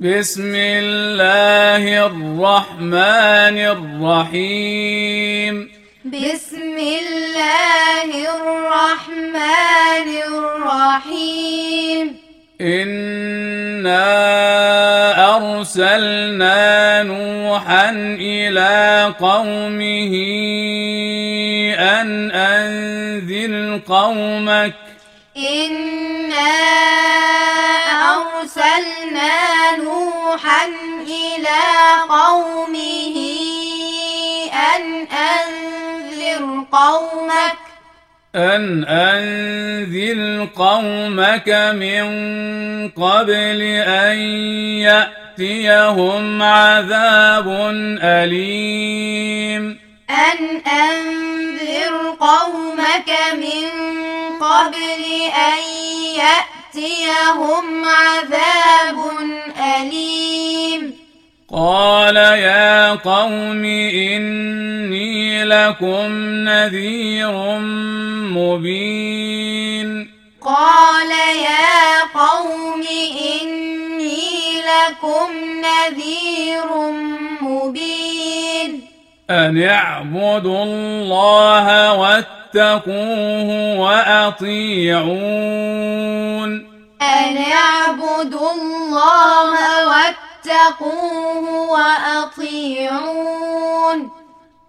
بسم الله الرحمن الرحيم. بسم الله الرحمن الرحيم. إنا أرسلنا نوحا إلى قومه أن أنذر قومك. إنا نوحا إلى قومه أن أنذر قومك. أن أنذر قومك من قبل أن يأتيهم عذاب أليم. أن أنذر قومك من قبل أن يأتيهم عذاب أليم. قال يا قوم إني لكم نذير مبين. قال يا قوم إني لكم نذير مبين. أن اعبدوا الله واتقوه وأطيعون. أن اعبدوا الله واتقوه وأطيعون.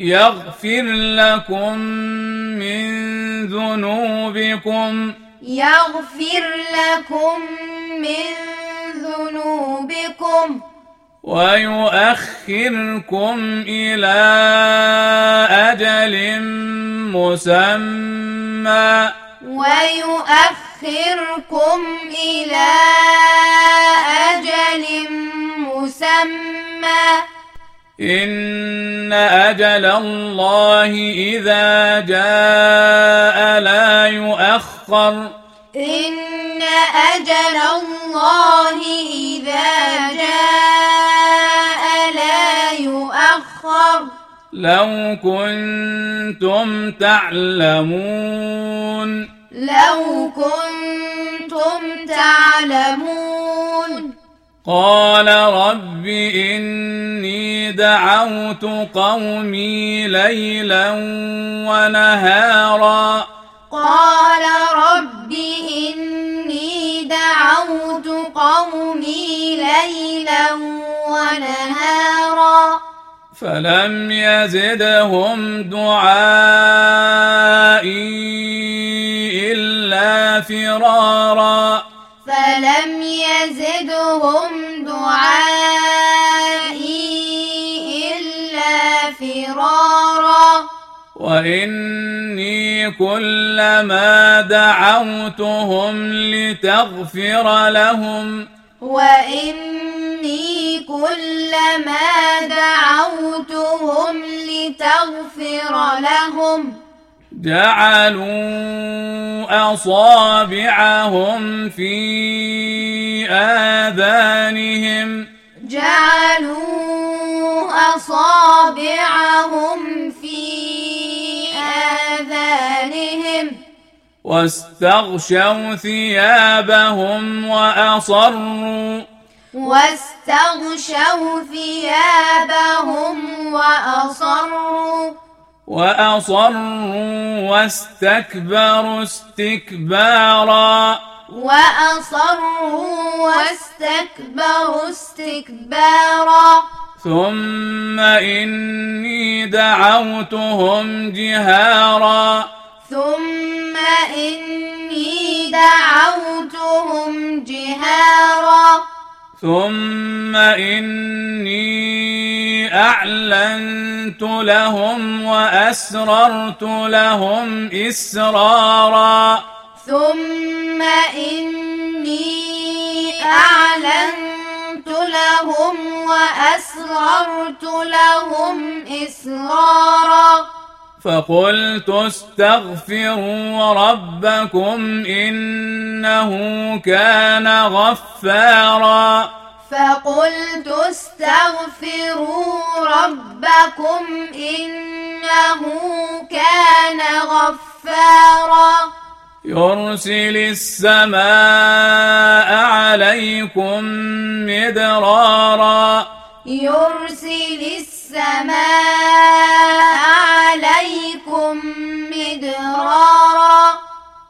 يغفر لكم من ذنوبكم. يغفر لكم من ذنوبكم. ويؤخركم إلى أجل مسمى. ويؤخركم إلى أجل مسمى. إن أجل الله إذا جاء لا يؤخر. إن أجل الله لو كنتم تعلمون. لو كنتم تعلمون. قال رب إني دعوت قومي ليلا ونهارا. قال رب إني دعوت قومي ليلا ونهارا. فلم يزدهم دعائي إلا فرارا. فلم يزدهم دعائي إلا فرارا. وإني كلما دعوتهم لتغفر لهم وإني كلما دعوتهم لتغفر لهم جعلوا أصابعهم في آذانهم جعلوا أصابعهم في واستغشوا ثيابهم وأصروا. واستغشوا ثيابهم وأصروا. وأصروا واستكبروا استكبارا. وأصروا واستكبروا استكبارا. ثم إني دعوتهم جهارا. ثم ثم إني أعلنت لهم وأسررت لهم إسرارا. ثم إني أعلنت لهم وأسررت لهم إسرارا. فقلت استغفروا ربكم إنه كان غفارا. فقلت استغفروا ربكم إنه كان غفارا. يرسل السماء عليكم مدرارا.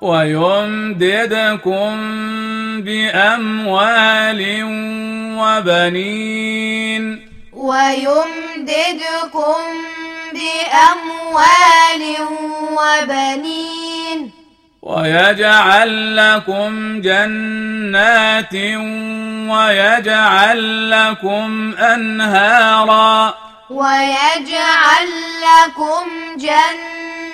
ويمددكم بأموال وبنين. ويمددكم بأموال وبنين. ويجعل لكم جنات ويجعل لكم أنهارا. ويجعل لكم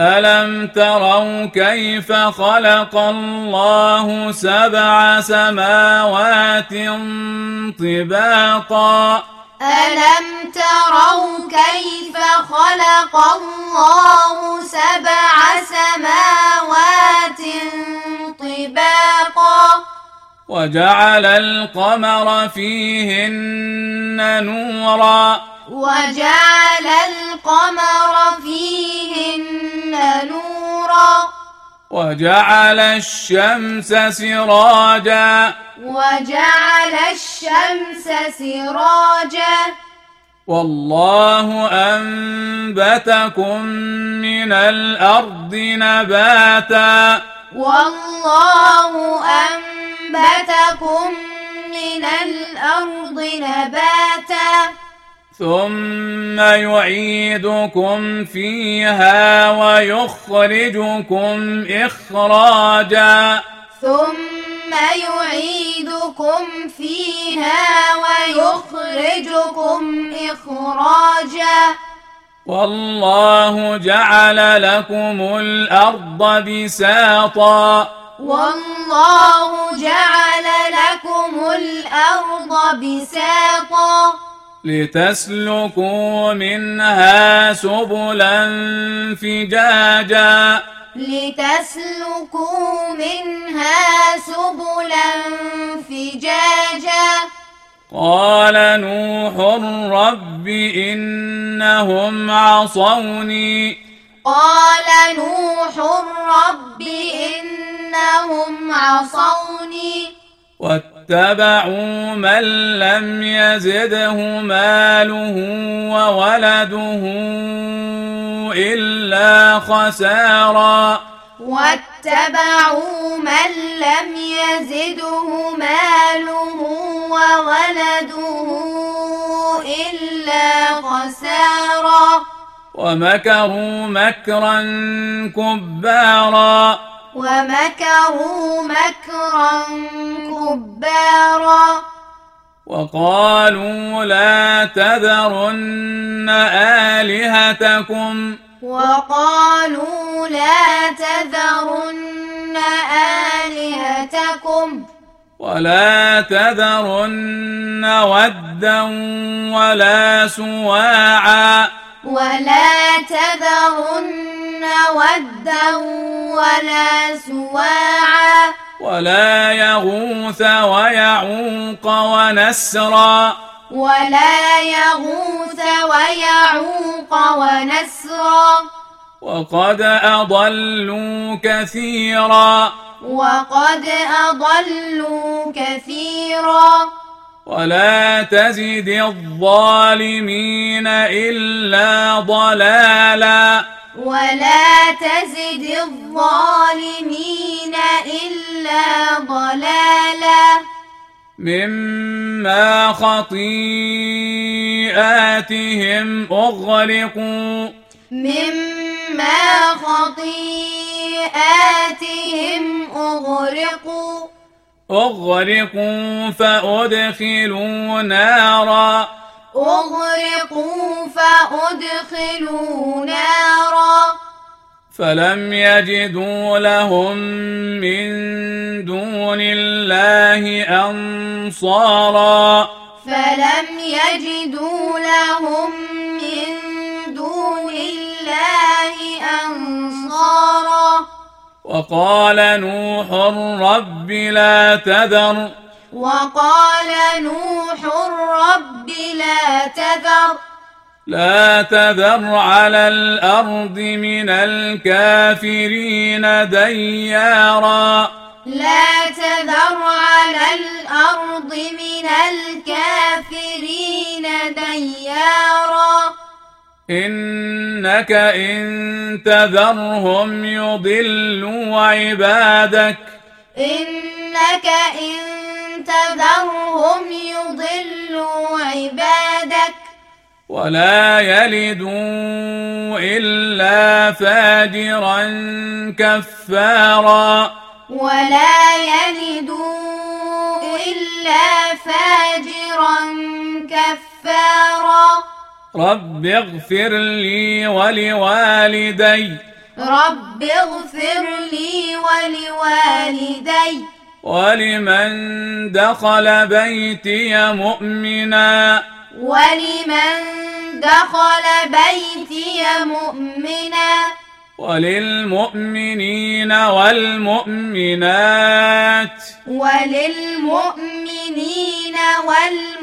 ألم تروا كيف خلق الله سبع سماوات طباقا؟ ألم تروا كيف خلق الله سبع سماوات طباقا؟ وجعل القمر فيهن نورا؟ وجعل القمر فيهن نورا. وجعل الشمس سراجا. وجعل الشمس سراجا. والله أنبتكم من الأرض نباتا. والله أنبتكم من الأرض نباتا. ثم يعيدكم فيها ويخرجكم إخراجا ثم يعيدكم فيها ويخرجكم إخراجا والله جعل لكم الأرض بساطا والله جعل لكم الأرض بساطا لتسلكوا منها سبلا فجاجا. لتسلكوا منها سبلا فجاجا. قال نوح رب إنهم عصوني. قال نوح رب إنهم عصوني. واتبعوا من لم يزده ماله وولده إلا خسارا. واتبعوا من لم يزده ماله وولده إلا خسارا. ومكروا مكرا كبارا. ومكروا مكرا كبارا. وقالوا لا تذرن آلهتكم. وقالوا لا تذرن آلهتكم. ولا تذرن ودا ولا سواعا. ولا تذرن ودا ولا سواعا ولا يغوث ويعوق ونسرا ولا يغوث ويعوق ونسرا وقد أضلوا كثيرا وقد أضلوا كثيرا ولا تزد الظالمين إلا ضلالا ولا تزد الظالمين إلا ضلالا. مما خطيئاتهم أغرقوا مما خطيئاتهم أغرقوا. أغرقوا فأدخلوا نارا. أغرقوا فأدخلوا نارا. فلم يجدوا لهم من دون الله أنصارا. فلم يجدوا لهم من دون الله أنصارا. وقال نوح رب لا تذر. وقال نوح رب لا تذر. لا تذر على الأرض من الكافرين ديارا. لا تذر على الأرض من الكافرين ديارا. إنك إن تذرهم يضلوا عبادك. إنك إن تذرهم يضلوا عبادك. ولا يلدوا إلا فاجرا كفارا. ولا يلدوا إلا فاجرا كفارا. رب اغفر لي ولوالدي. رب اغفر لي ولوالدي. ولمن دخل بيتي مؤمنا ولمن دخل بيتي مؤمنا وللمؤمنين والمؤمنات وللمؤمنين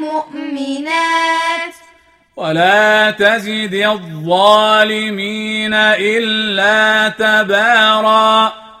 والمؤمنات ولا تزد الظالمين إلا تبارا